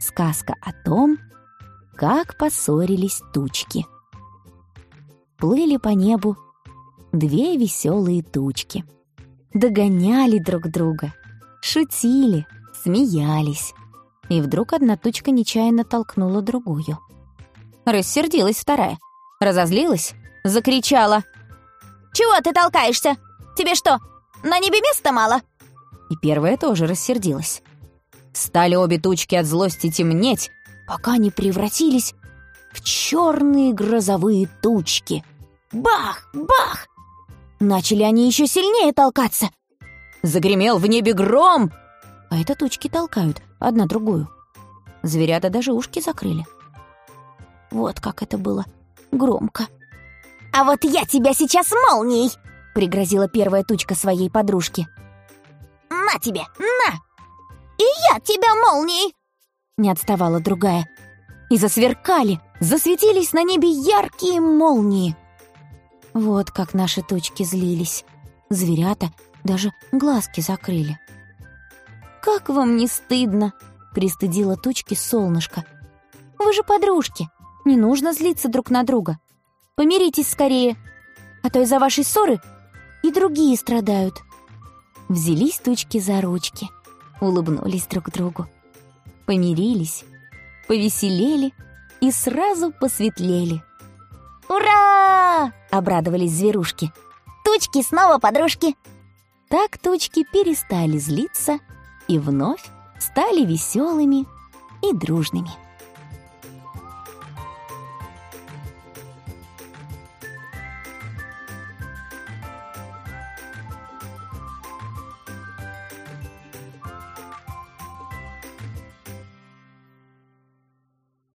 Сказка о том, как поссорились тучки. Плыли по небу две веселые тучки. Догоняли друг друга, шутили, смеялись. И вдруг одна тучка нечаянно толкнула другую. Рассердилась вторая, разозлилась, закричала. «Чего ты толкаешься? Тебе что, на небе места мало?» И первая тоже рассердилась. Стали обе тучки от злости темнеть, пока не превратились в черные грозовые тучки. Бах! Бах! Начали они еще сильнее толкаться. Загремел в небе гром, а это тучки толкают одна другую. Зверята даже ушки закрыли. Вот как это было громко. «А вот я тебя сейчас молнией!» — пригрозила первая тучка своей подружке. «На тебе, на! И я тебя молнией!» Не отставала другая. И засверкали, засветились на небе яркие молнии. Вот как наши тучки злились. Зверята даже глазки закрыли. «Как вам не стыдно?» — пристыдила тучки солнышко. «Вы же подружки, не нужно злиться друг на друга. Помиритесь скорее, а то из-за вашей ссоры и другие страдают». Взялись тучки за ручки, улыбнулись друг другу. Помирились, повеселели и сразу посветлели. «Ура!» — обрадовались зверушки. «Тучки снова подружки!» Так тучки перестали злиться и вновь стали веселыми и дружными.